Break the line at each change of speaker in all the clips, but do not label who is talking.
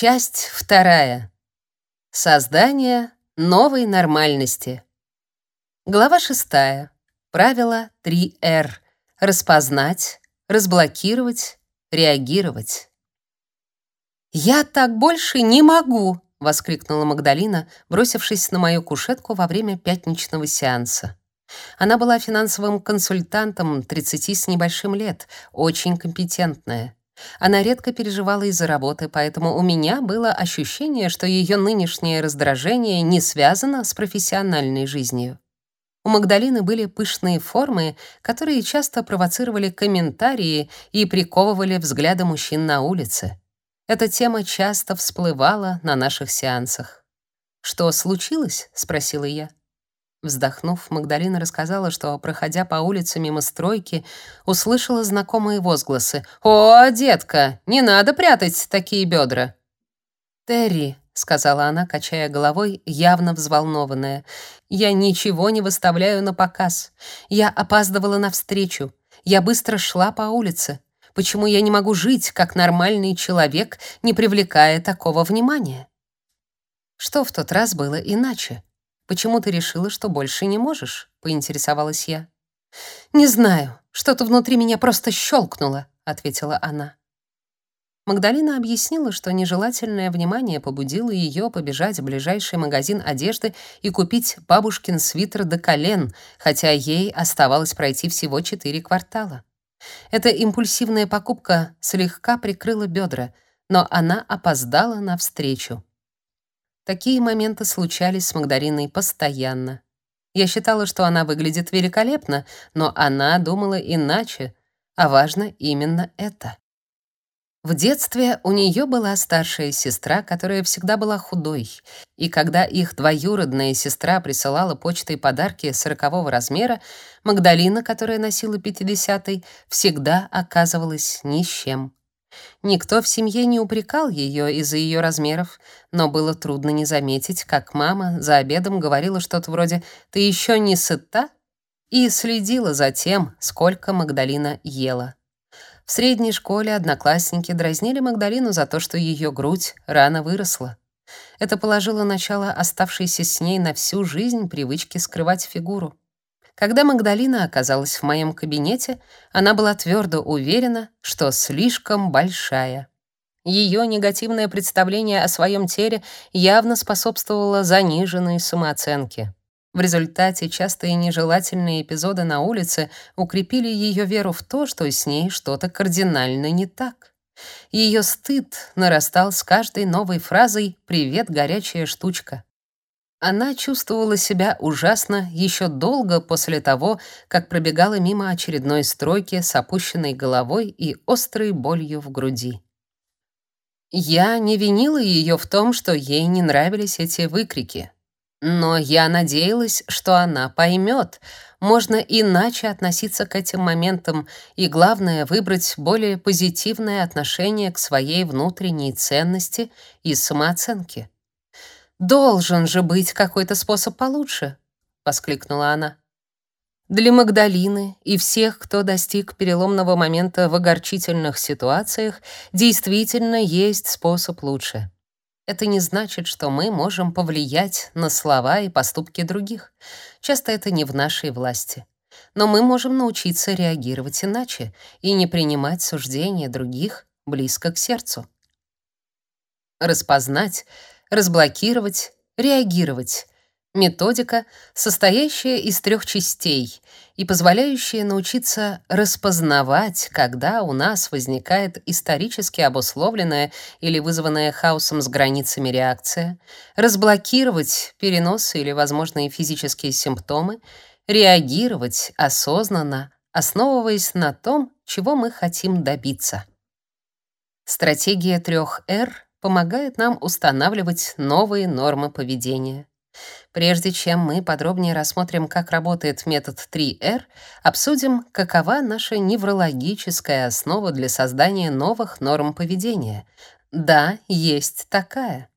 Часть вторая. Создание новой нормальности. Глава шестая. Правило 3R. Распознать, разблокировать, реагировать. «Я так больше не могу!» — воскликнула Магдалина, бросившись на мою кушетку во время пятничного сеанса. Она была финансовым консультантом 30 с небольшим лет, очень компетентная. Она редко переживала из-за работы, поэтому у меня было ощущение, что ее нынешнее раздражение не связано с профессиональной жизнью. У Магдалины были пышные формы, которые часто провоцировали комментарии и приковывали взгляды мужчин на улице. Эта тема часто всплывала на наших сеансах. «Что случилось?» — спросила я. Вздохнув, Магдалина рассказала, что, проходя по улице мимо стройки, услышала знакомые возгласы. «О, детка, не надо прятать такие бедра!» «Терри», — сказала она, качая головой, явно взволнованная, «я ничего не выставляю на показ. Я опаздывала на встречу. Я быстро шла по улице. Почему я не могу жить, как нормальный человек, не привлекая такого внимания?» Что в тот раз было иначе? Почему ты решила, что больше не можешь? поинтересовалась я. Не знаю, что-то внутри меня просто щелкнуло, ответила она. Магдалина объяснила, что нежелательное внимание побудило ее побежать в ближайший магазин одежды и купить бабушкин свитер до колен, хотя ей оставалось пройти всего четыре квартала. Эта импульсивная покупка слегка прикрыла бедра, но она опоздала на встречу. Такие моменты случались с Магдариной постоянно. Я считала, что она выглядит великолепно, но она думала иначе, а важно именно это. В детстве у нее была старшая сестра, которая всегда была худой, и когда их двоюродная сестра присылала почтой подарки сорокового размера, Магдалина, которая носила пятидесятый, всегда оказывалась ни с чем. Никто в семье не упрекал ее из-за ее размеров, но было трудно не заметить, как мама за обедом говорила что-то вроде «ты еще не сыта?» и следила за тем, сколько Магдалина ела. В средней школе одноклассники дразнили Магдалину за то, что ее грудь рано выросла. Это положило начало оставшейся с ней на всю жизнь привычке скрывать фигуру. Когда Магдалина оказалась в моем кабинете, она была твердо уверена, что слишком большая. Ее негативное представление о своем теле явно способствовало заниженной самооценке. В результате частые нежелательные эпизоды на улице укрепили ее веру в то, что с ней что-то кардинально не так. Ее стыд нарастал с каждой новой фразой «Привет, горячая штучка». Она чувствовала себя ужасно еще долго после того, как пробегала мимо очередной стройки с опущенной головой и острой болью в груди. Я не винила ее в том, что ей не нравились эти выкрики. Но я надеялась, что она поймет, можно иначе относиться к этим моментам и, главное, выбрать более позитивное отношение к своей внутренней ценности и самооценке. Должен же быть какой-то способ получше, воскликнула она. Для Магдалины и всех, кто достиг переломного момента в огорчительных ситуациях, действительно есть способ лучше. Это не значит, что мы можем повлиять на слова и поступки других. Часто это не в нашей власти. Но мы можем научиться реагировать иначе и не принимать суждения других близко к сердцу. Распознать разблокировать, реагировать. Методика, состоящая из трех частей и позволяющая научиться распознавать, когда у нас возникает исторически обусловленная или вызванная хаосом с границами реакция, разблокировать переносы или возможные физические симптомы, реагировать осознанно, основываясь на том, чего мы хотим добиться. Стратегия трех R помогает нам устанавливать новые нормы поведения. Прежде чем мы подробнее рассмотрим, как работает метод 3R, обсудим, какова наша неврологическая основа для создания новых норм поведения. Да, есть такая.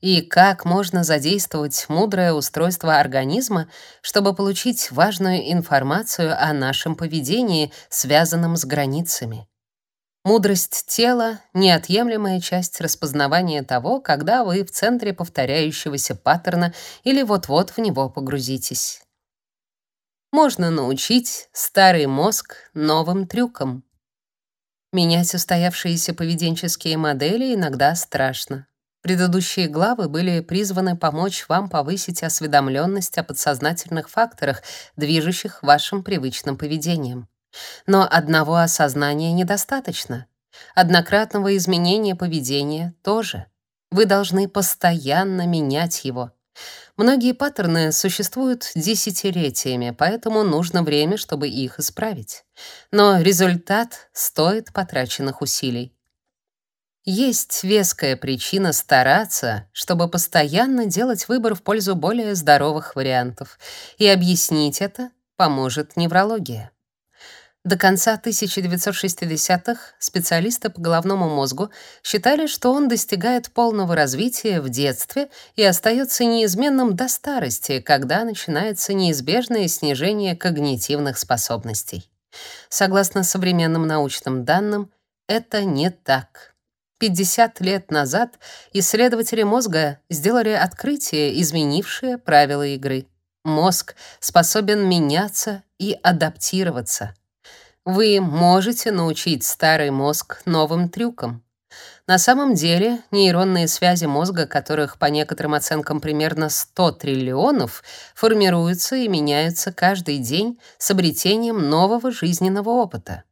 И как можно задействовать мудрое устройство организма, чтобы получить важную информацию о нашем поведении, связанном с границами. Мудрость тела — неотъемлемая часть распознавания того, когда вы в центре повторяющегося паттерна или вот-вот в него погрузитесь. Можно научить старый мозг новым трюкам. Менять устоявшиеся поведенческие модели иногда страшно. Предыдущие главы были призваны помочь вам повысить осведомленность о подсознательных факторах, движущих вашим привычным поведением. Но одного осознания недостаточно. Однократного изменения поведения тоже. Вы должны постоянно менять его. Многие паттерны существуют десятилетиями, поэтому нужно время, чтобы их исправить. Но результат стоит потраченных усилий. Есть веская причина стараться, чтобы постоянно делать выбор в пользу более здоровых вариантов, и объяснить это поможет неврология. До конца 1960-х специалисты по головному мозгу считали, что он достигает полного развития в детстве и остается неизменным до старости, когда начинается неизбежное снижение когнитивных способностей. Согласно современным научным данным, это не так. 50 лет назад исследователи мозга сделали открытие, изменившее правила игры. Мозг способен меняться и адаптироваться. Вы можете научить старый мозг новым трюкам. На самом деле, нейронные связи мозга, которых по некоторым оценкам примерно 100 триллионов, формируются и меняются каждый день с обретением нового жизненного опыта.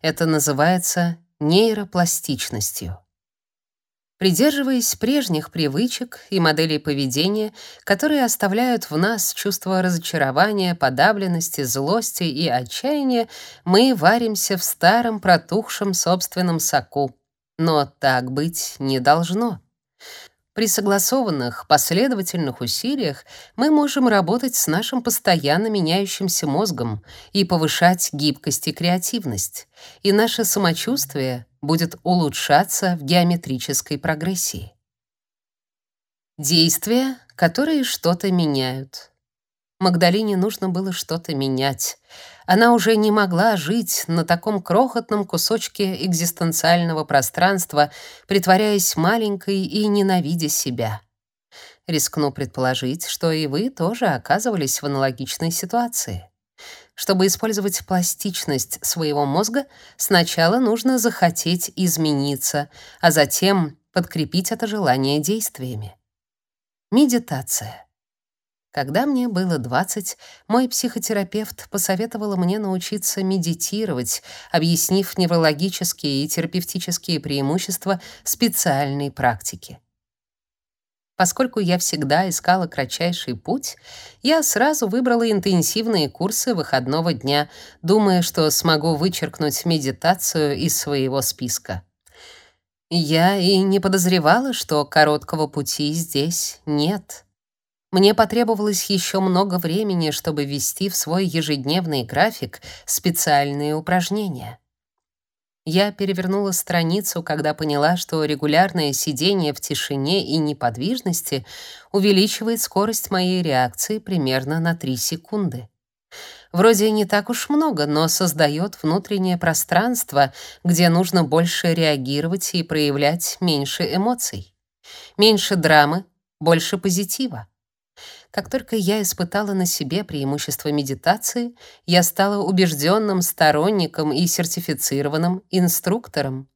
Это называется нейропластичностью. Придерживаясь прежних привычек и моделей поведения, которые оставляют в нас чувство разочарования, подавленности, злости и отчаяния, мы варимся в старом протухшем собственном соку. Но так быть не должно. При согласованных, последовательных усилиях мы можем работать с нашим постоянно меняющимся мозгом и повышать гибкость и креативность, и наше самочувствие будет улучшаться в геометрической прогрессии. Действия, которые что-то меняют. Магдалине нужно было что-то менять. Она уже не могла жить на таком крохотном кусочке экзистенциального пространства, притворяясь маленькой и ненавидя себя. Рискну предположить, что и вы тоже оказывались в аналогичной ситуации. Чтобы использовать пластичность своего мозга, сначала нужно захотеть измениться, а затем подкрепить это желание действиями. Медитация. Когда мне было 20, мой психотерапевт посоветовала мне научиться медитировать, объяснив неврологические и терапевтические преимущества специальной практики. Поскольку я всегда искала кратчайший путь, я сразу выбрала интенсивные курсы выходного дня, думая, что смогу вычеркнуть медитацию из своего списка. Я и не подозревала, что короткого пути здесь нет. Мне потребовалось еще много времени, чтобы ввести в свой ежедневный график специальные упражнения. Я перевернула страницу, когда поняла, что регулярное сидение в тишине и неподвижности увеличивает скорость моей реакции примерно на 3 секунды. Вроде не так уж много, но создает внутреннее пространство, где нужно больше реагировать и проявлять меньше эмоций. Меньше драмы, больше позитива. Как только я испытала на себе преимущество медитации, я стала убежденным сторонником и сертифицированным инструктором.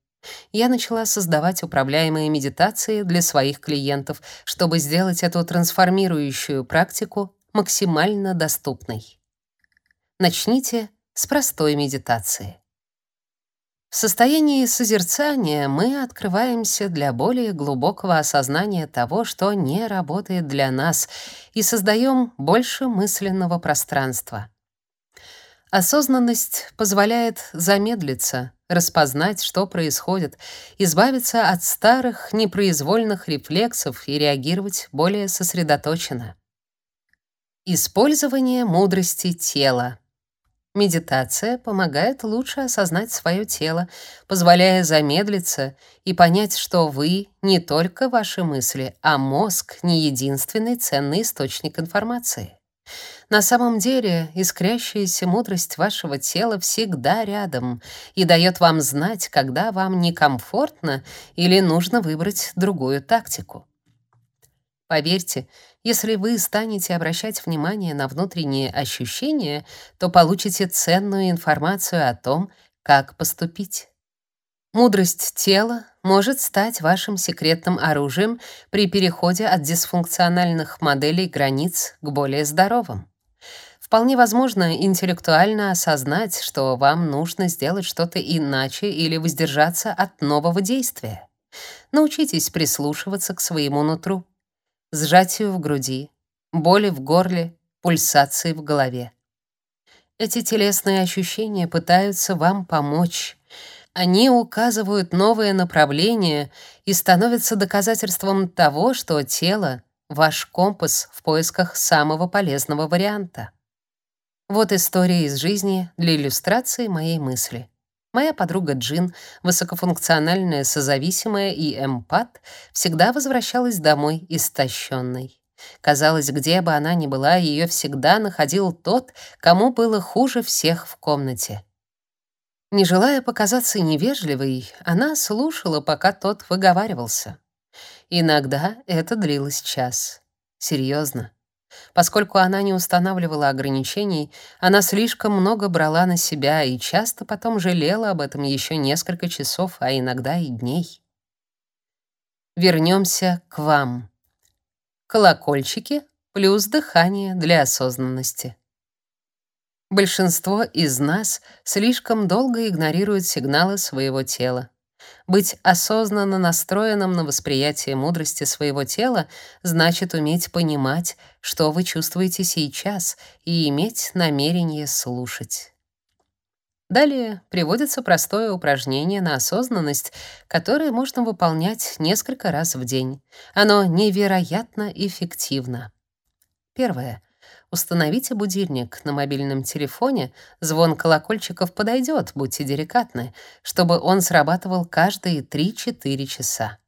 Я начала создавать управляемые медитации для своих клиентов, чтобы сделать эту трансформирующую практику максимально доступной. Начните с простой медитации. В состоянии созерцания мы открываемся для более глубокого осознания того, что не работает для нас, и создаем больше мысленного пространства. Осознанность позволяет замедлиться, распознать, что происходит, избавиться от старых непроизвольных рефлексов и реагировать более сосредоточенно. Использование мудрости тела. Медитация помогает лучше осознать свое тело, позволяя замедлиться и понять, что вы не только ваши мысли, а мозг не единственный ценный источник информации. На самом деле, искрящаяся мудрость вашего тела всегда рядом и дает вам знать, когда вам некомфортно или нужно выбрать другую тактику. Поверьте, если вы станете обращать внимание на внутренние ощущения, то получите ценную информацию о том, как поступить. Мудрость тела может стать вашим секретным оружием при переходе от дисфункциональных моделей границ к более здоровым. Вполне возможно интеллектуально осознать, что вам нужно сделать что-то иначе или воздержаться от нового действия. Научитесь прислушиваться к своему нутру. Сжатию в груди, боли в горле, пульсации в голове. Эти телесные ощущения пытаются вам помочь, они указывают новые направления и становятся доказательством того, что тело — ваш компас в поисках самого полезного варианта. Вот история из жизни для иллюстрации моей мысли. Моя подруга Джин, высокофункциональная созависимая и эмпат, всегда возвращалась домой истощенной. Казалось, где бы она ни была, ее всегда находил тот, кому было хуже всех в комнате — не желая показаться невежливой, она слушала, пока тот выговаривался. Иногда это длилось час. Серьезно. Поскольку она не устанавливала ограничений, она слишком много брала на себя и часто потом жалела об этом еще несколько часов, а иногда и дней. Вернемся к вам. Колокольчики плюс дыхание для осознанности. Большинство из нас слишком долго игнорируют сигналы своего тела. Быть осознанно настроенным на восприятие мудрости своего тела значит уметь понимать, что вы чувствуете сейчас, и иметь намерение слушать. Далее приводится простое упражнение на осознанность, которое можно выполнять несколько раз в день. Оно невероятно эффективно. Первое. Установите будильник на мобильном телефоне, звон колокольчиков подойдет, будьте деликатны, чтобы он срабатывал каждые 3-4 часа.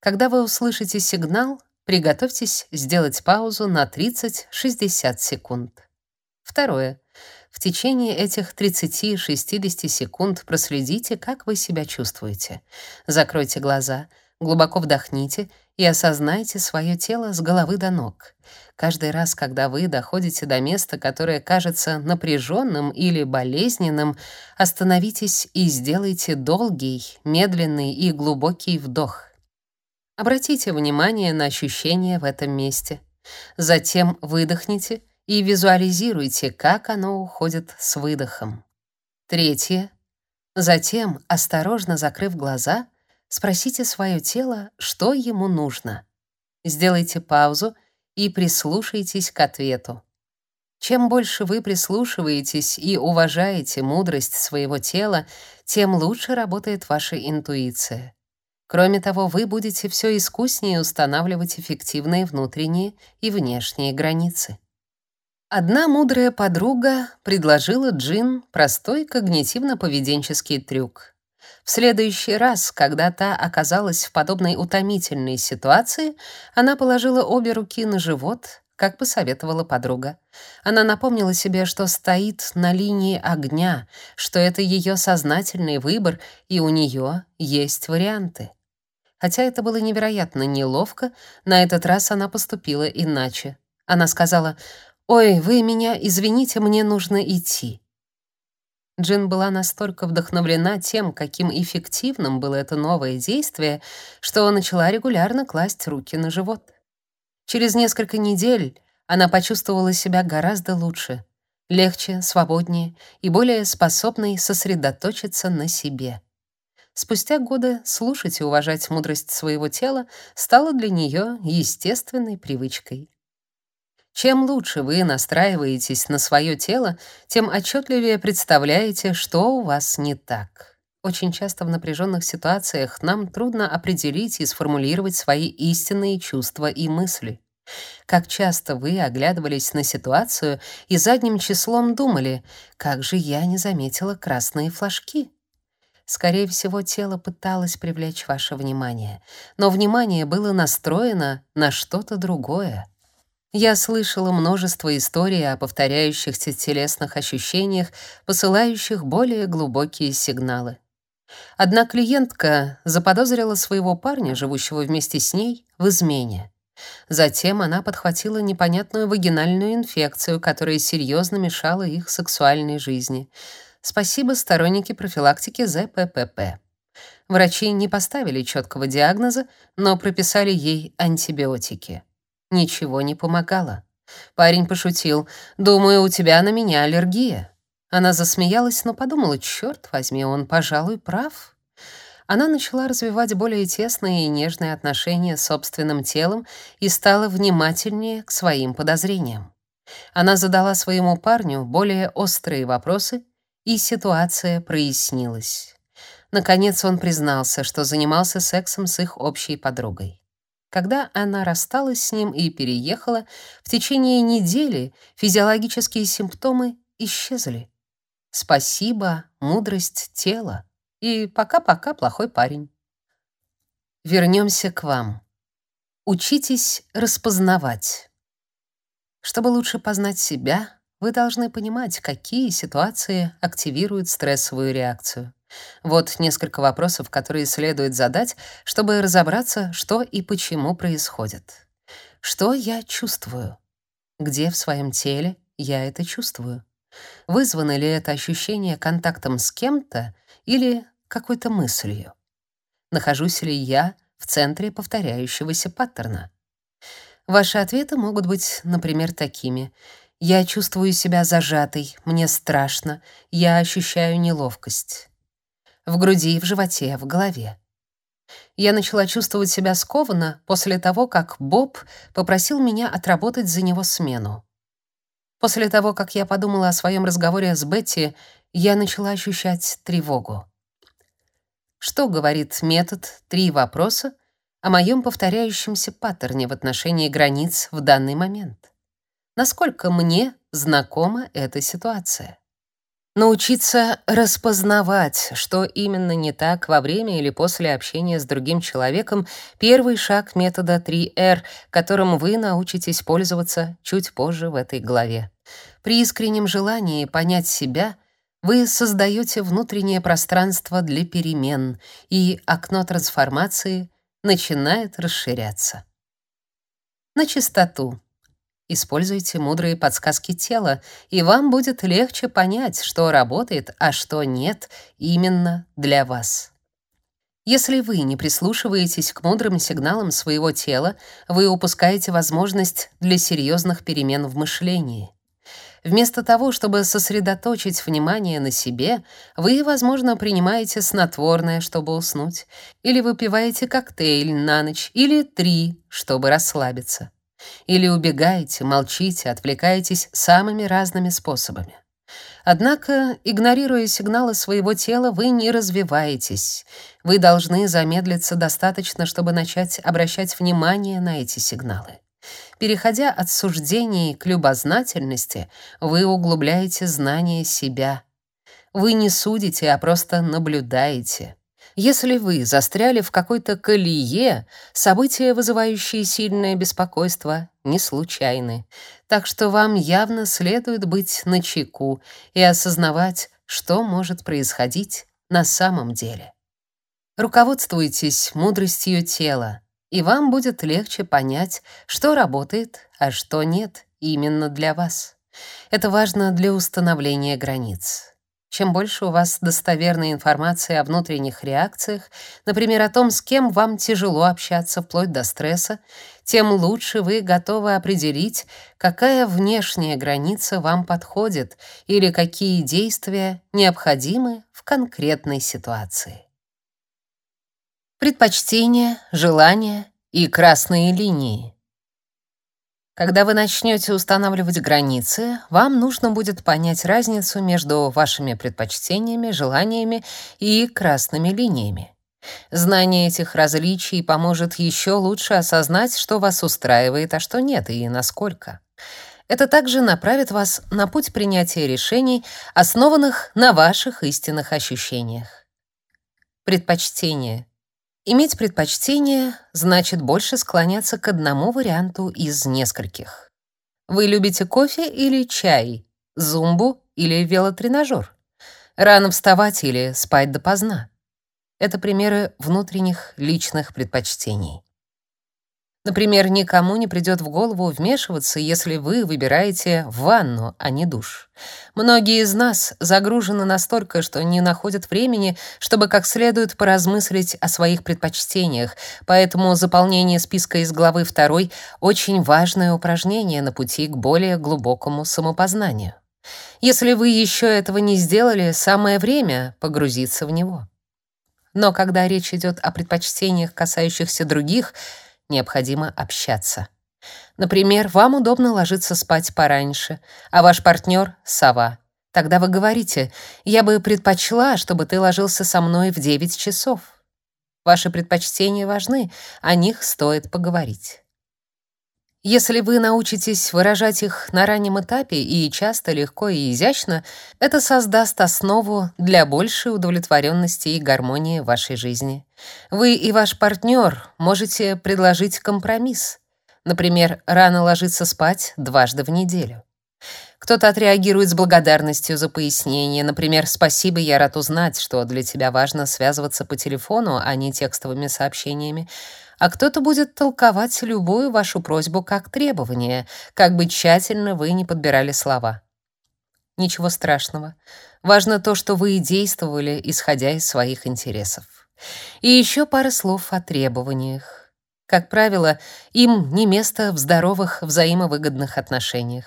Когда вы услышите сигнал, приготовьтесь сделать паузу на 30-60 секунд. Второе. В течение этих 30-60 секунд проследите, как вы себя чувствуете. Закройте глаза, глубоко вдохните и осознайте свое тело с головы до ног. Каждый раз, когда вы доходите до места, которое кажется напряженным или болезненным, остановитесь и сделайте долгий, медленный и глубокий вдох. Обратите внимание на ощущения в этом месте. Затем выдохните и визуализируйте, как оно уходит с выдохом. Третье. Затем, осторожно закрыв глаза, спросите свое тело, что ему нужно. Сделайте паузу и прислушайтесь к ответу. Чем больше вы прислушиваетесь и уважаете мудрость своего тела, тем лучше работает ваша интуиция. Кроме того, вы будете все искуснее устанавливать эффективные внутренние и внешние границы. Одна мудрая подруга предложила Джин простой когнитивно-поведенческий трюк. В следующий раз, когда та оказалась в подобной утомительной ситуации, она положила обе руки на живот, как посоветовала подруга. Она напомнила себе, что стоит на линии огня, что это ее сознательный выбор, и у нее есть варианты. Хотя это было невероятно неловко, на этот раз она поступила иначе. Она сказала: "Ой, вы меня извините, мне нужно идти". Джин была настолько вдохновлена тем, каким эффективным было это новое действие, что начала регулярно класть руки на живот. Через несколько недель она почувствовала себя гораздо лучше, легче, свободнее и более способной сосредоточиться на себе. Спустя годы слушать и уважать мудрость своего тела стало для нее естественной привычкой. Чем лучше вы настраиваетесь на свое тело, тем отчетливее представляете, что у вас не так. Очень часто в напряженных ситуациях нам трудно определить и сформулировать свои истинные чувства и мысли. Как часто вы оглядывались на ситуацию и задним числом думали, как же я не заметила красные флажки? Скорее всего, тело пыталось привлечь ваше внимание, но внимание было настроено на что-то другое. Я слышала множество историй о повторяющихся телесных ощущениях, посылающих более глубокие сигналы. Одна клиентка заподозрила своего парня, живущего вместе с ней, в измене. Затем она подхватила непонятную вагинальную инфекцию, которая серьезно мешала их сексуальной жизни. Спасибо сторонники профилактики ЗППП. Врачи не поставили четкого диагноза, но прописали ей антибиотики. Ничего не помогало. Парень пошутил: "Думаю, у тебя на меня аллергия". Она засмеялась, но подумала: "Чёрт возьми, он, пожалуй, прав". Она начала развивать более тесные и нежные отношения с собственным телом и стала внимательнее к своим подозрениям. Она задала своему парню более острые вопросы, и ситуация прояснилась. Наконец он признался, что занимался сексом с их общей подругой. Когда она рассталась с ним и переехала, в течение недели физиологические симптомы исчезли. Спасибо, мудрость тела. И пока-пока, плохой парень. Вернемся к вам. Учитесь распознавать. Чтобы лучше познать себя, вы должны понимать, какие ситуации активируют стрессовую реакцию. Вот несколько вопросов, которые следует задать, чтобы разобраться, что и почему происходит. Что я чувствую? Где в своем теле я это чувствую? Вызвано ли это ощущение контактом с кем-то или какой-то мыслью? Нахожусь ли я в центре повторяющегося паттерна? Ваши ответы могут быть, например, такими: я чувствую себя зажатой, мне страшно, я ощущаю неловкость в груди, в животе, в голове. Я начала чувствовать себя скованно после того, как Боб попросил меня отработать за него смену. После того, как я подумала о своем разговоре с Бетти, я начала ощущать тревогу. Что говорит метод «три вопроса» о моем повторяющемся паттерне в отношении границ в данный момент? Насколько мне знакома эта ситуация? Научиться распознавать, что именно не так во время или после общения с другим человеком — первый шаг метода 3R, которым вы научитесь пользоваться чуть позже в этой главе. При искреннем желании понять себя вы создаете внутреннее пространство для перемен, и окно трансформации начинает расширяться. На чистоту. Используйте мудрые подсказки тела, и вам будет легче понять, что работает, а что нет именно для вас. Если вы не прислушиваетесь к мудрым сигналам своего тела, вы упускаете возможность для серьезных перемен в мышлении. Вместо того, чтобы сосредоточить внимание на себе, вы, возможно, принимаете снотворное, чтобы уснуть, или выпиваете коктейль на ночь, или три, чтобы расслабиться. Или убегаете, молчите, отвлекаетесь самыми разными способами. Однако, игнорируя сигналы своего тела, вы не развиваетесь. Вы должны замедлиться достаточно, чтобы начать обращать внимание на эти сигналы. Переходя от суждений к любознательности, вы углубляете знание себя. Вы не судите, а просто наблюдаете. Если вы застряли в какой-то колее, события, вызывающие сильное беспокойство, не случайны. Так что вам явно следует быть начеку и осознавать, что может происходить на самом деле. Руководствуйтесь мудростью тела, и вам будет легче понять, что работает, а что нет именно для вас. Это важно для установления границ. Чем больше у вас достоверной информации о внутренних реакциях, например, о том, с кем вам тяжело общаться вплоть до стресса, тем лучше вы готовы определить, какая внешняя граница вам подходит или какие действия необходимы в конкретной ситуации. Предпочтения, желания и красные линии. Когда вы начнете устанавливать границы, вам нужно будет понять разницу между вашими предпочтениями, желаниями и красными линиями. Знание этих различий поможет еще лучше осознать, что вас устраивает, а что нет, и насколько. Это также направит вас на путь принятия решений, основанных на ваших истинных ощущениях. Предпочтение. Иметь предпочтение значит больше склоняться к одному варианту из нескольких. Вы любите кофе или чай? Зумбу или велотренажер? Рано вставать или спать допоздна? Это примеры внутренних личных предпочтений. Например, никому не придет в голову вмешиваться, если вы выбираете ванну, а не душ. Многие из нас загружены настолько, что не находят времени, чтобы как следует поразмыслить о своих предпочтениях, поэтому заполнение списка из главы 2 очень важное упражнение на пути к более глубокому самопознанию. Если вы еще этого не сделали, самое время погрузиться в него. Но когда речь идет о предпочтениях, касающихся других — необходимо общаться. Например, вам удобно ложиться спать пораньше, а ваш партнер — сова. Тогда вы говорите, я бы предпочла, чтобы ты ложился со мной в 9 часов. Ваши предпочтения важны, о них стоит поговорить. Если вы научитесь выражать их на раннем этапе и часто, легко и изящно, это создаст основу для большей удовлетворенности и гармонии в вашей жизни. Вы и ваш партнер можете предложить компромисс. Например, рано ложиться спать дважды в неделю. Кто-то отреагирует с благодарностью за пояснение, например, «Спасибо, я рад узнать, что для тебя важно связываться по телефону, а не текстовыми сообщениями», а кто-то будет толковать любую вашу просьбу как требование, как бы тщательно вы ни подбирали слова. Ничего страшного. Важно то, что вы действовали, исходя из своих интересов. И еще пара слов о требованиях. Как правило, им не место в здоровых взаимовыгодных отношениях.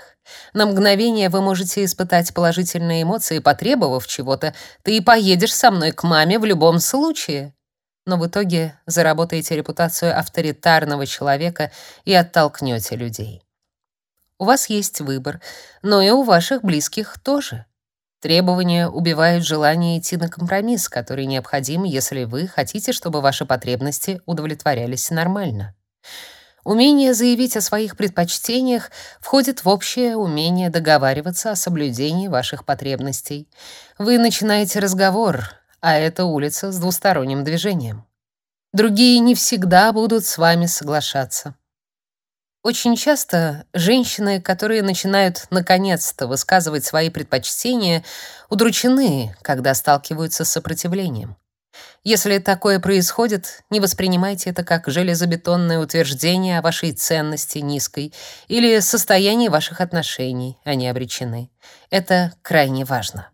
На мгновение вы можете испытать положительные эмоции, потребовав чего-то. Ты и поедешь со мной к маме в любом случае но в итоге заработаете репутацию авторитарного человека и оттолкнете людей. У вас есть выбор, но и у ваших близких тоже. Требования убивают желание идти на компромисс, который необходим, если вы хотите, чтобы ваши потребности удовлетворялись нормально. Умение заявить о своих предпочтениях входит в общее умение договариваться о соблюдении ваших потребностей. Вы начинаете разговор, а это улица с двусторонним движением. Другие не всегда будут с вами соглашаться. Очень часто женщины, которые начинают наконец-то высказывать свои предпочтения, удручены, когда сталкиваются с сопротивлением. Если такое происходит, не воспринимайте это как железобетонное утверждение о вашей ценности низкой или состоянии ваших отношений, они обречены. Это крайне важно.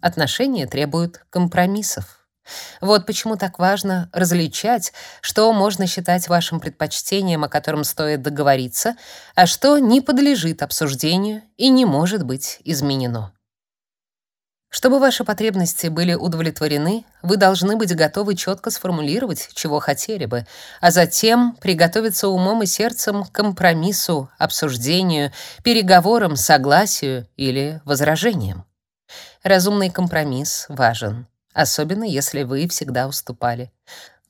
Отношения требуют компромиссов. Вот почему так важно различать, что можно считать вашим предпочтением, о котором стоит договориться, а что не подлежит обсуждению и не может быть изменено. Чтобы ваши потребности были удовлетворены, вы должны быть готовы четко сформулировать, чего хотели бы, а затем приготовиться умом и сердцем к компромиссу, обсуждению, переговорам, согласию или возражениям. Разумный компромисс важен, особенно если вы всегда уступали.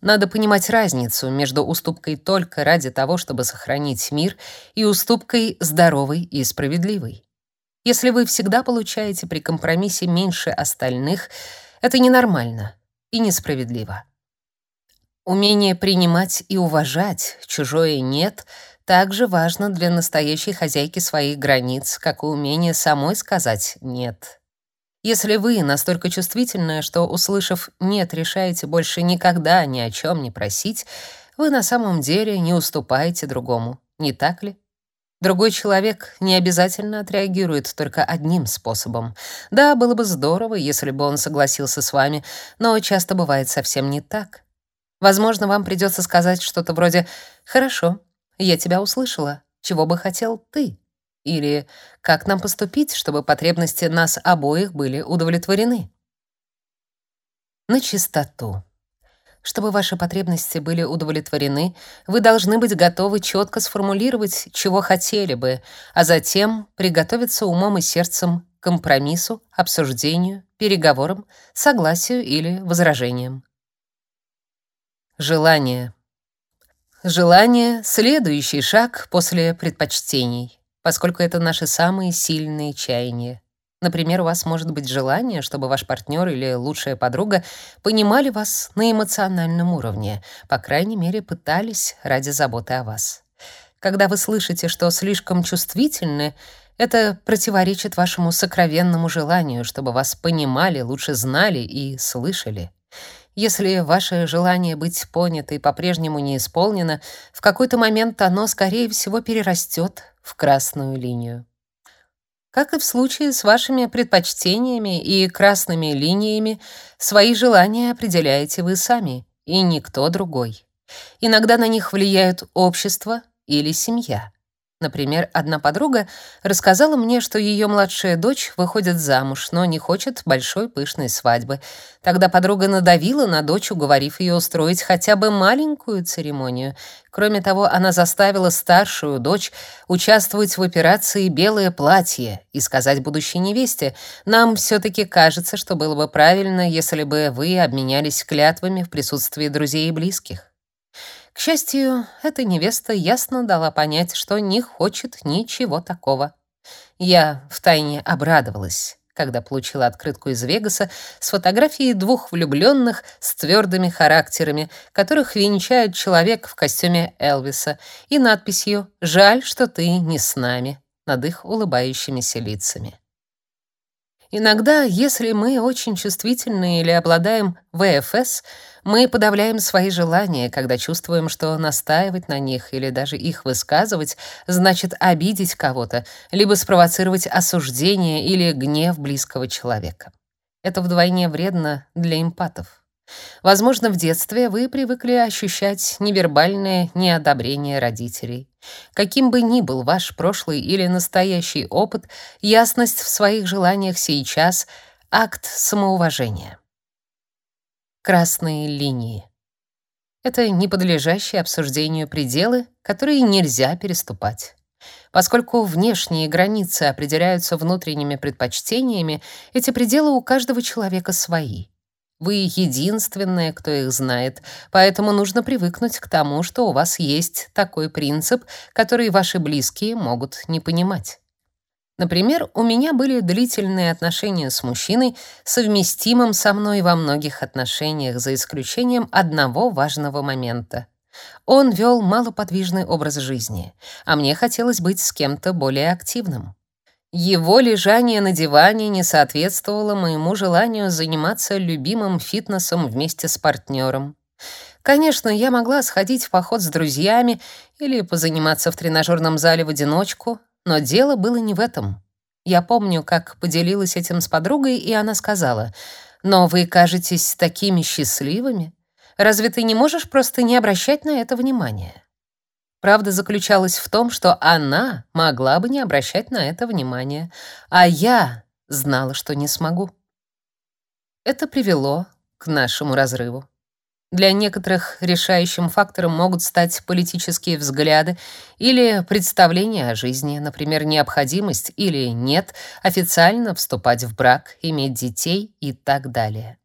Надо понимать разницу между уступкой только ради того, чтобы сохранить мир, и уступкой здоровой и справедливой. Если вы всегда получаете при компромиссе меньше остальных, это ненормально и несправедливо. Умение принимать и уважать чужое «нет» также важно для настоящей хозяйки своих границ, как и умение самой сказать «нет». Если вы настолько чувствительная, что, услышав «нет», решаете больше никогда ни о чем не просить, вы на самом деле не уступаете другому, не так ли? Другой человек не обязательно отреагирует только одним способом. Да, было бы здорово, если бы он согласился с вами, но часто бывает совсем не так. Возможно, вам придется сказать что-то вроде «Хорошо, я тебя услышала. Чего бы хотел ты?» Или как нам поступить, чтобы потребности нас обоих были удовлетворены? На чистоту. Чтобы ваши потребности были удовлетворены, вы должны быть готовы четко сформулировать, чего хотели бы, а затем приготовиться умом и сердцем к компромиссу, обсуждению, переговорам, согласию или возражениям. Желание. Желание — следующий шаг после предпочтений поскольку это наши самые сильные чаяния. Например, у вас может быть желание, чтобы ваш партнер или лучшая подруга понимали вас на эмоциональном уровне, по крайней мере, пытались ради заботы о вас. Когда вы слышите, что слишком чувствительны, это противоречит вашему сокровенному желанию, чтобы вас понимали, лучше знали и слышали. Если ваше желание быть понятой по-прежнему не исполнено, в какой-то момент оно, скорее всего, перерастет в красную линию. Как и в случае с вашими предпочтениями и красными линиями, свои желания определяете вы сами, и никто другой. Иногда на них влияют общество или семья. Например, одна подруга рассказала мне, что ее младшая дочь выходит замуж, но не хочет большой пышной свадьбы. Тогда подруга надавила на дочь, уговорив ее устроить хотя бы маленькую церемонию. Кроме того, она заставила старшую дочь участвовать в операции «Белое платье» и сказать будущей невесте, «Нам все-таки кажется, что было бы правильно, если бы вы обменялись клятвами в присутствии друзей и близких». К счастью, эта невеста ясно дала понять, что не хочет ничего такого. Я втайне обрадовалась, когда получила открытку из Вегаса с фотографией двух влюбленных с твердыми характерами, которых венчает человек в костюме Элвиса, и надписью «Жаль, что ты не с нами» над их улыбающимися лицами. Иногда, если мы очень чувствительны или обладаем ВФС, мы подавляем свои желания, когда чувствуем, что настаивать на них или даже их высказывать значит обидеть кого-то, либо спровоцировать осуждение или гнев близкого человека. Это вдвойне вредно для эмпатов. Возможно, в детстве вы привыкли ощущать невербальное неодобрение родителей. Каким бы ни был ваш прошлый или настоящий опыт, ясность в своих желаниях сейчас — акт самоуважения. Красные линии. Это не подлежащие обсуждению пределы, которые нельзя переступать. Поскольку внешние границы определяются внутренними предпочтениями, эти пределы у каждого человека свои — вы единственная, кто их знает, поэтому нужно привыкнуть к тому, что у вас есть такой принцип, который ваши близкие могут не понимать. Например, у меня были длительные отношения с мужчиной, совместимым со мной во многих отношениях, за исключением одного важного момента. Он вел малоподвижный образ жизни, а мне хотелось быть с кем-то более активным. Его лежание на диване не соответствовало моему желанию заниматься любимым фитнесом вместе с партнером. Конечно, я могла сходить в поход с друзьями или позаниматься в тренажерном зале в одиночку, но дело было не в этом. Я помню, как поделилась этим с подругой, и она сказала: "Но вы кажетесь такими счастливыми. Разве ты не можешь просто не обращать на это внимания?" Правда заключалась в том, что она могла бы не обращать на это внимания, а я знала, что не смогу. Это привело к нашему разрыву. Для некоторых решающим фактором могут стать политические взгляды или представления о жизни, например, необходимость или нет официально вступать в брак, иметь детей и так далее.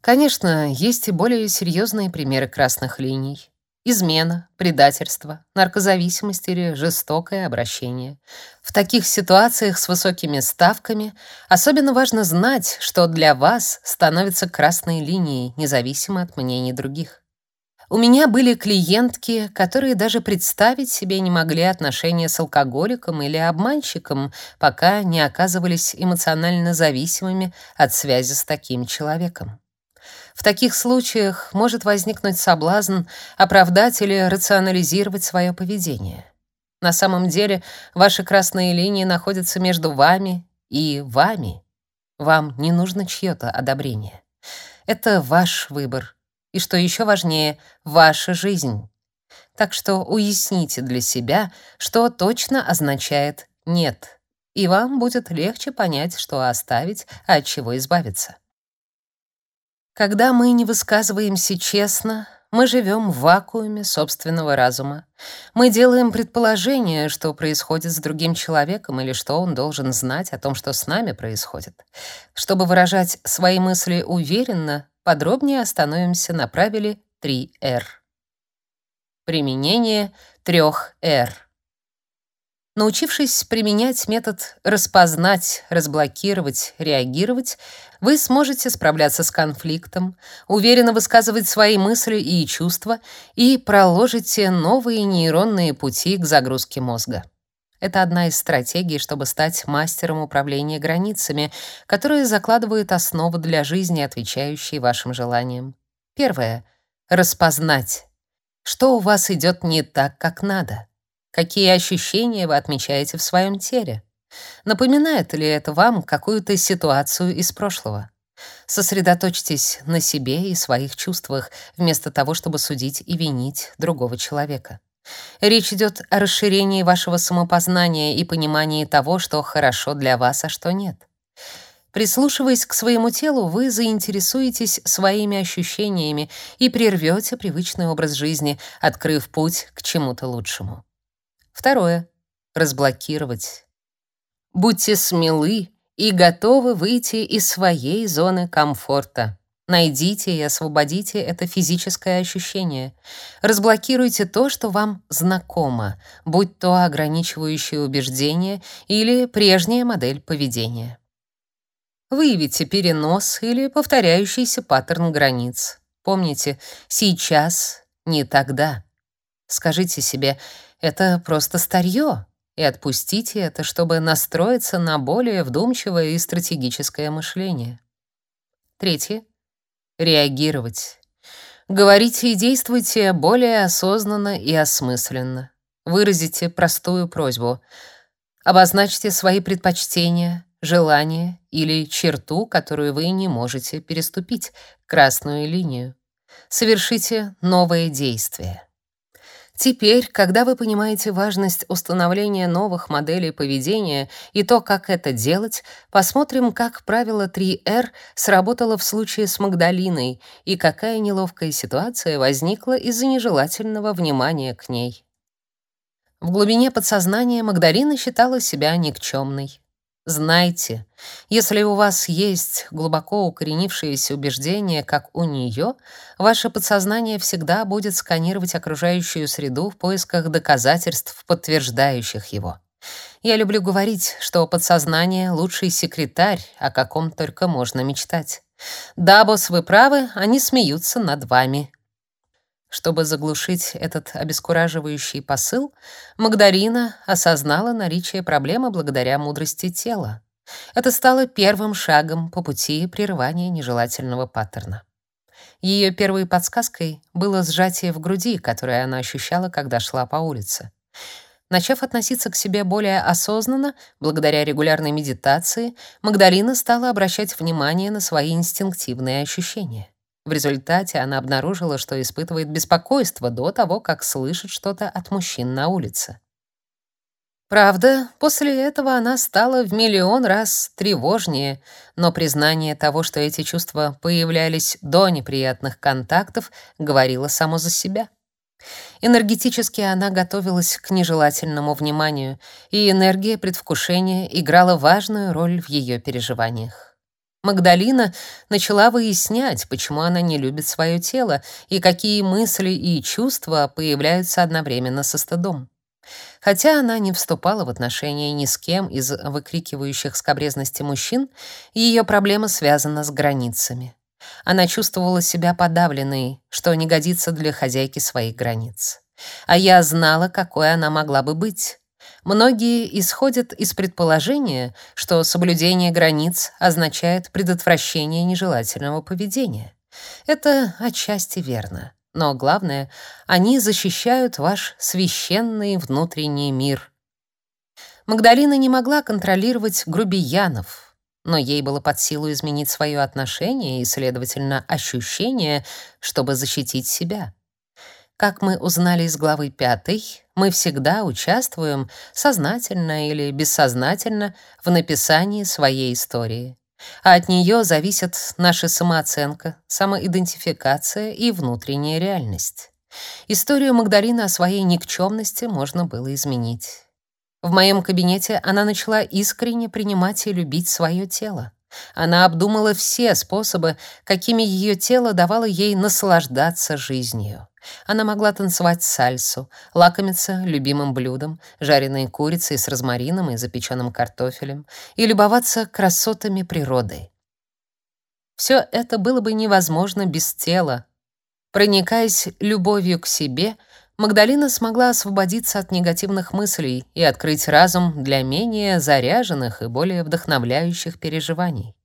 Конечно, есть и более серьезные примеры красных линий. Измена, предательство, наркозависимость или жестокое обращение. В таких ситуациях с высокими ставками особенно важно знать, что для вас становится красной линией, независимо от мнений других. У меня были клиентки, которые даже представить себе не могли отношения с алкоголиком или обманщиком, пока не оказывались эмоционально зависимыми от связи с таким человеком. В таких случаях может возникнуть соблазн оправдать или рационализировать свое поведение. На самом деле, ваши красные линии находятся между вами и вами. Вам не нужно чье-то одобрение. Это ваш выбор. И что еще важнее, ваша жизнь. Так что уясните для себя, что точно означает «нет», и вам будет легче понять, что оставить, а от чего избавиться. Когда мы не высказываемся честно, мы живем в вакууме собственного разума. Мы делаем предположение, что происходит с другим человеком или что он должен знать о том, что с нами происходит. Чтобы выражать свои мысли уверенно, подробнее остановимся на правиле 3R. Применение трех R. Научившись применять метод распознать, разблокировать, реагировать, вы сможете справляться с конфликтом, уверенно высказывать свои мысли и чувства и проложите новые нейронные пути к загрузке мозга. Это одна из стратегий, чтобы стать мастером управления границами, которые закладывают основу для жизни, отвечающей вашим желаниям. Первое распознать, что у вас идет не так, как надо. Какие ощущения вы отмечаете в своем теле? Напоминает ли это вам какую-то ситуацию из прошлого? Сосредоточьтесь на себе и своих чувствах, вместо того, чтобы судить и винить другого человека. Речь идет о расширении вашего самопознания и понимании того, что хорошо для вас, а что нет. Прислушиваясь к своему телу, вы заинтересуетесь своими ощущениями и прервете привычный образ жизни, открыв путь к чему-то лучшему. Второе. Разблокировать. Будьте смелы и готовы выйти из своей зоны комфорта. Найдите и освободите это физическое ощущение. Разблокируйте то, что вам знакомо, будь то ограничивающее убеждение или прежняя модель поведения. Выявите перенос или повторяющийся паттерн границ. Помните, сейчас не тогда. Скажите себе это просто старье, и отпустите это, чтобы настроиться на более вдумчивое и стратегическое мышление. Третье. Реагировать. Говорите и действуйте более осознанно и осмысленно. Выразите простую просьбу. Обозначьте свои предпочтения, желания или черту, которую вы не можете переступить, красную линию. Совершите новое действие. Теперь, когда вы понимаете важность установления новых моделей поведения и то, как это делать, посмотрим, как правило 3R сработало в случае с Магдалиной и какая неловкая ситуация возникла из-за нежелательного внимания к ней. В глубине подсознания Магдалина считала себя никчемной. Знайте, если у вас есть глубоко укоренившиеся убеждения, как у нее, ваше подсознание всегда будет сканировать окружающую среду в поисках доказательств, подтверждающих его. Я люблю говорить, что подсознание — лучший секретарь, о каком только можно мечтать. Да, босс, вы правы, они смеются над вами. Чтобы заглушить этот обескураживающий посыл, Магдарина осознала наличие проблемы благодаря мудрости тела. Это стало первым шагом по пути прерывания нежелательного паттерна. Ее первой подсказкой было сжатие в груди, которое она ощущала, когда шла по улице. Начав относиться к себе более осознанно, благодаря регулярной медитации, Магдалина стала обращать внимание на свои инстинктивные ощущения. В результате она обнаружила, что испытывает беспокойство до того, как слышит что-то от мужчин на улице. Правда, после этого она стала в миллион раз тревожнее, но признание того, что эти чувства появлялись до неприятных контактов, говорило само за себя. Энергетически она готовилась к нежелательному вниманию, и энергия предвкушения играла важную роль в ее переживаниях. Магдалина начала выяснять, почему она не любит свое тело и какие мысли и чувства появляются одновременно со стыдом. Хотя она не вступала в отношения ни с кем из выкрикивающих скобрезности мужчин, ее проблема связана с границами. Она чувствовала себя подавленной, что не годится для хозяйки своих границ. А я знала, какой она могла бы быть. Многие исходят из предположения, что соблюдение границ означает предотвращение нежелательного поведения. Это отчасти верно. Но главное, они защищают ваш священный внутренний мир. Магдалина не могла контролировать грубиянов, но ей было под силу изменить свое отношение и, следовательно, ощущение, чтобы защитить себя. Как мы узнали из главы 5, мы всегда участвуем, сознательно или бессознательно, в написании своей истории. А от нее зависят наша самооценка, самоидентификация и внутренняя реальность. Историю Магдалины о своей никчемности можно было изменить. В моем кабинете она начала искренне принимать и любить свое тело. Она обдумала все способы, какими ее тело давало ей наслаждаться жизнью. Она могла танцевать сальсу, лакомиться любимым блюдом, жареной курицей с розмарином и запеченным картофелем, и любоваться красотами природы. Все это было бы невозможно без тела. Проникаясь любовью к себе, Магдалина смогла освободиться от негативных мыслей и открыть разум для менее заряженных и более вдохновляющих переживаний.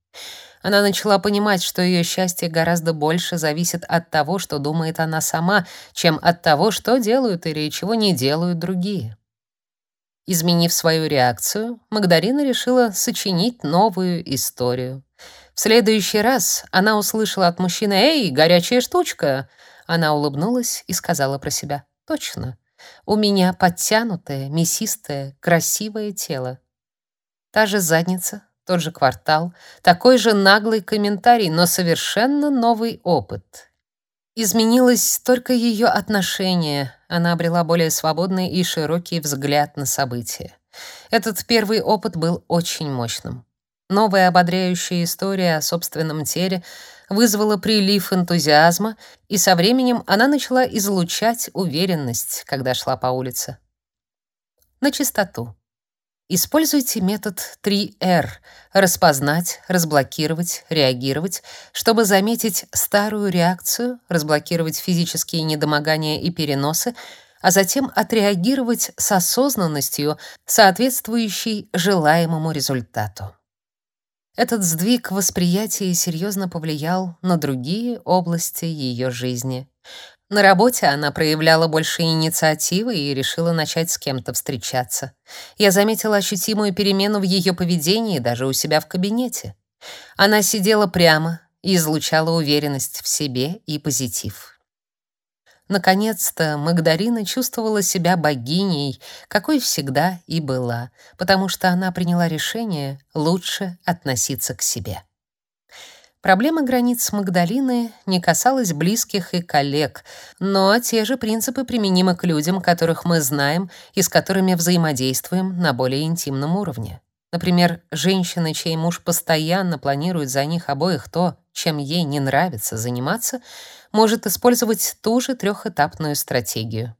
Она начала понимать, что ее счастье гораздо больше зависит от того, что думает она сама, чем от того, что делают или чего не делают другие. Изменив свою реакцию, Магдалина решила сочинить новую историю. В следующий раз она услышала от мужчины «Эй, горячая штучка!» Она улыбнулась и сказала про себя «Точно, у меня подтянутое, мясистое, красивое тело. Та же задница, тот же квартал, такой же наглый комментарий, но совершенно новый опыт. Изменилось только ее отношение, она обрела более свободный и широкий взгляд на события. Этот первый опыт был очень мощным. Новая ободряющая история о собственном теле вызвала прилив энтузиазма, и со временем она начала излучать уверенность, когда шла по улице. На чистоту. Используйте метод 3R — распознать, разблокировать, реагировать, чтобы заметить старую реакцию, разблокировать физические недомогания и переносы, а затем отреагировать с осознанностью, соответствующей желаемому результату. Этот сдвиг восприятия серьезно повлиял на другие области ее жизни. На работе она проявляла больше инициативы и решила начать с кем-то встречаться. Я заметила ощутимую перемену в ее поведении даже у себя в кабинете. Она сидела прямо и излучала уверенность в себе и позитив. Наконец-то Магдарина чувствовала себя богиней, какой всегда и была, потому что она приняла решение лучше относиться к себе. Проблема границ Магдалины не касалась близких и коллег, но те же принципы применимы к людям, которых мы знаем и с которыми взаимодействуем на более интимном уровне. Например, женщина, чей муж постоянно планирует за них обоих то, чем ей не нравится заниматься, может использовать ту же трехэтапную стратегию.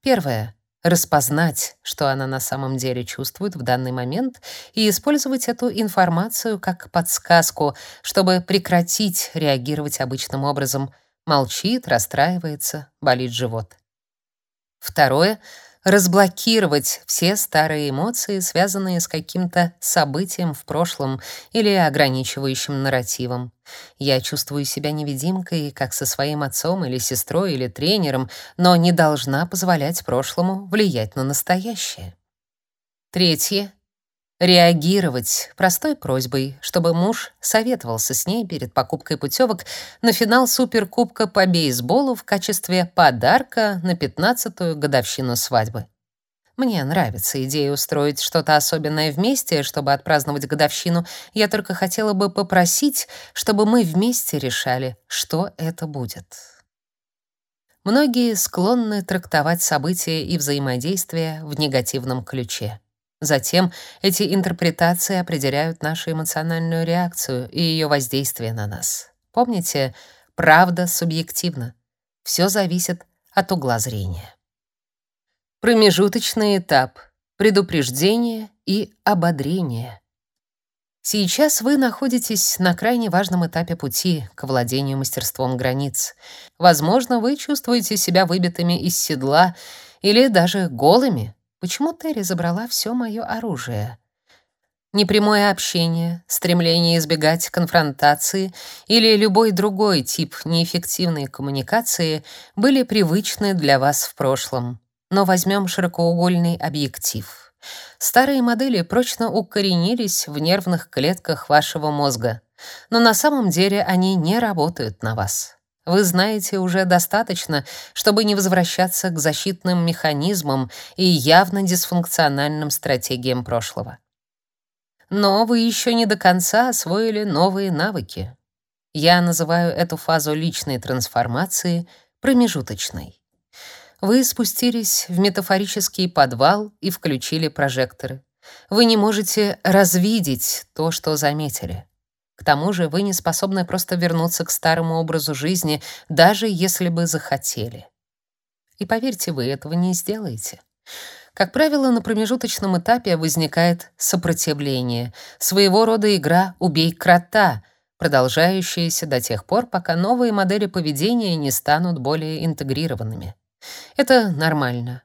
Первое распознать, что она на самом деле чувствует в данный момент, и использовать эту информацию как подсказку, чтобы прекратить реагировать обычным образом. Молчит, расстраивается, болит живот. Второе разблокировать все старые эмоции, связанные с каким-то событием в прошлом или ограничивающим нарративом. Я чувствую себя невидимкой, как со своим отцом или сестрой или тренером, но не должна позволять прошлому влиять на настоящее. Третье реагировать простой просьбой, чтобы муж советовался с ней перед покупкой путевок на финал Суперкубка по бейсболу в качестве подарка на 15-ю годовщину свадьбы. Мне нравится идея устроить что-то особенное вместе, чтобы отпраздновать годовщину. Я только хотела бы попросить, чтобы мы вместе решали, что это будет. Многие склонны трактовать события и взаимодействия в негативном ключе. Затем эти интерпретации определяют нашу эмоциональную реакцию и ее воздействие на нас. Помните, правда субъективна. Все зависит от угла зрения. Промежуточный этап предупреждение и ободрение. Сейчас вы находитесь на крайне важном этапе пути к владению мастерством границ. Возможно, вы чувствуете себя выбитыми из седла или даже голыми, Почему Терри забрала все мое оружие? Непрямое общение, стремление избегать конфронтации или любой другой тип неэффективной коммуникации были привычны для вас в прошлом. Но возьмем широкоугольный объектив. Старые модели прочно укоренились в нервных клетках вашего мозга, но на самом деле они не работают на вас. Вы знаете уже достаточно, чтобы не возвращаться к защитным механизмам и явно дисфункциональным стратегиям прошлого. Но вы еще не до конца освоили новые навыки. Я называю эту фазу личной трансформации промежуточной. Вы спустились в метафорический подвал и включили прожекторы. Вы не можете развидеть то, что заметили. К тому же вы не способны просто вернуться к старому образу жизни, даже если бы захотели. И поверьте, вы этого не сделаете. Как правило, на промежуточном этапе возникает сопротивление, своего рода игра «убей крота», продолжающаяся до тех пор, пока новые модели поведения не станут более интегрированными. Это нормально.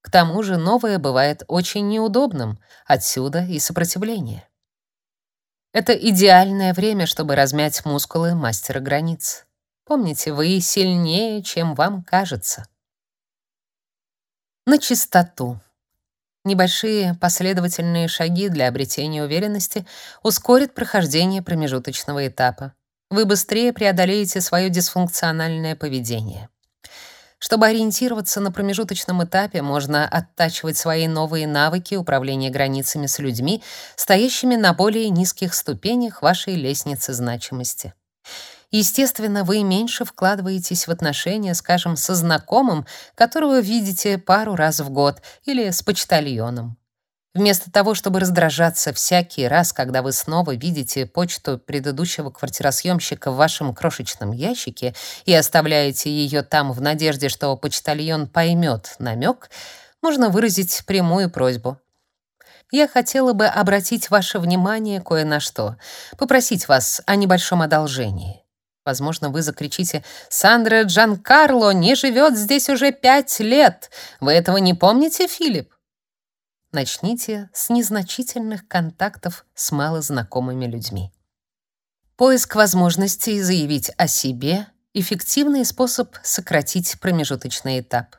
К тому же новое бывает очень неудобным, отсюда и сопротивление. Это идеальное время, чтобы размять мускулы мастера границ. Помните, вы сильнее, чем вам кажется. На чистоту. Небольшие последовательные шаги для обретения уверенности ускорят прохождение промежуточного этапа. Вы быстрее преодолеете свое дисфункциональное поведение. Чтобы ориентироваться на промежуточном этапе, можно оттачивать свои новые навыки управления границами с людьми, стоящими на более низких ступенях вашей лестницы значимости. Естественно, вы меньше вкладываетесь в отношения, скажем, со знакомым, которого видите пару раз в год, или с почтальоном. Вместо того, чтобы раздражаться всякий раз, когда вы снова видите почту предыдущего квартиросъемщика в вашем крошечном ящике и оставляете ее там в надежде, что почтальон поймет намек, можно выразить прямую просьбу. Я хотела бы обратить ваше внимание кое на что, попросить вас о небольшом одолжении. Возможно, вы закричите «Сандра Джанкарло не живет здесь уже пять лет! Вы этого не помните, Филипп?» Начните с незначительных контактов с малознакомыми людьми. Поиск возможностей заявить о себе — эффективный способ сократить промежуточный этап.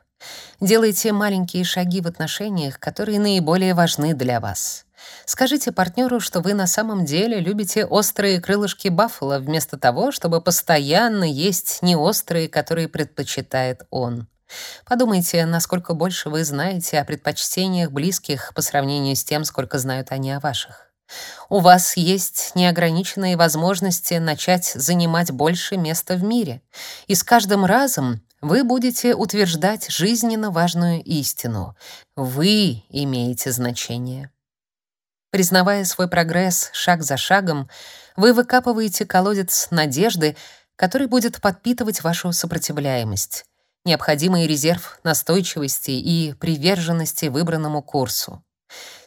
Делайте маленькие шаги в отношениях, которые наиболее важны для вас. Скажите партнеру, что вы на самом деле любите острые крылышки баффало вместо того, чтобы постоянно есть неострые, которые предпочитает он. Подумайте, насколько больше вы знаете о предпочтениях близких по сравнению с тем, сколько знают они о ваших. У вас есть неограниченные возможности начать занимать больше места в мире, и с каждым разом вы будете утверждать жизненно важную истину. Вы имеете значение. Признавая свой прогресс шаг за шагом, вы выкапываете колодец надежды, который будет подпитывать вашу сопротивляемость, необходимый резерв настойчивости и приверженности выбранному курсу.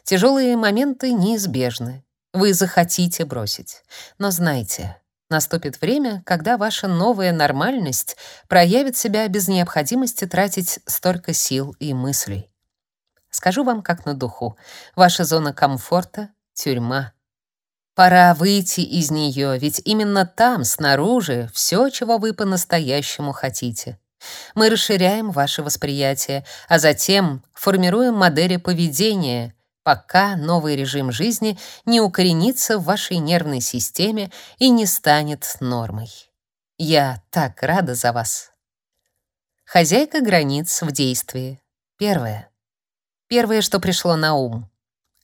Тяжелые моменты неизбежны. Вы захотите бросить. Но знайте, наступит время, когда ваша новая нормальность проявит себя без необходимости тратить столько сил и мыслей. Скажу вам как на духу. Ваша зона комфорта — тюрьма. Пора выйти из нее, ведь именно там, снаружи, все, чего вы по-настоящему хотите. Мы расширяем ваше восприятие, а затем формируем модели поведения, пока новый режим жизни не укоренится в вашей нервной системе и не станет нормой. Я так рада за вас. Хозяйка границ в действии. Первое. Первое, что пришло на ум.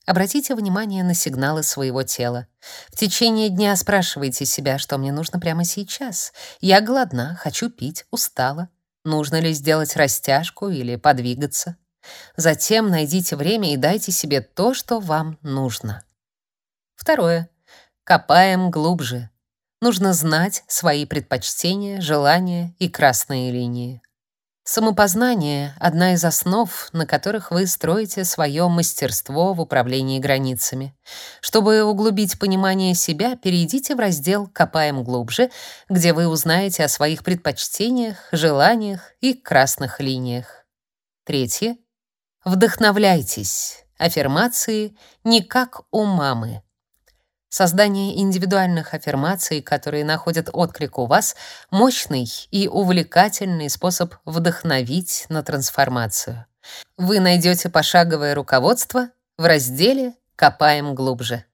Обратите внимание на сигналы своего тела. В течение дня спрашивайте себя, что мне нужно прямо сейчас. Я голодна, хочу пить, устала. Нужно ли сделать растяжку или подвигаться? Затем найдите время и дайте себе то, что вам нужно. Второе. Копаем глубже. Нужно знать свои предпочтения, желания и красные линии. Самопознание — одна из основ, на которых вы строите свое мастерство в управлении границами. Чтобы углубить понимание себя, перейдите в раздел «Копаем глубже», где вы узнаете о своих предпочтениях, желаниях и красных линиях. Третье. Вдохновляйтесь. Аффирмации не как у мамы. Создание индивидуальных аффирмаций, которые находят отклик у вас, мощный и увлекательный способ вдохновить на трансформацию. Вы найдете пошаговое руководство в разделе «Копаем глубже».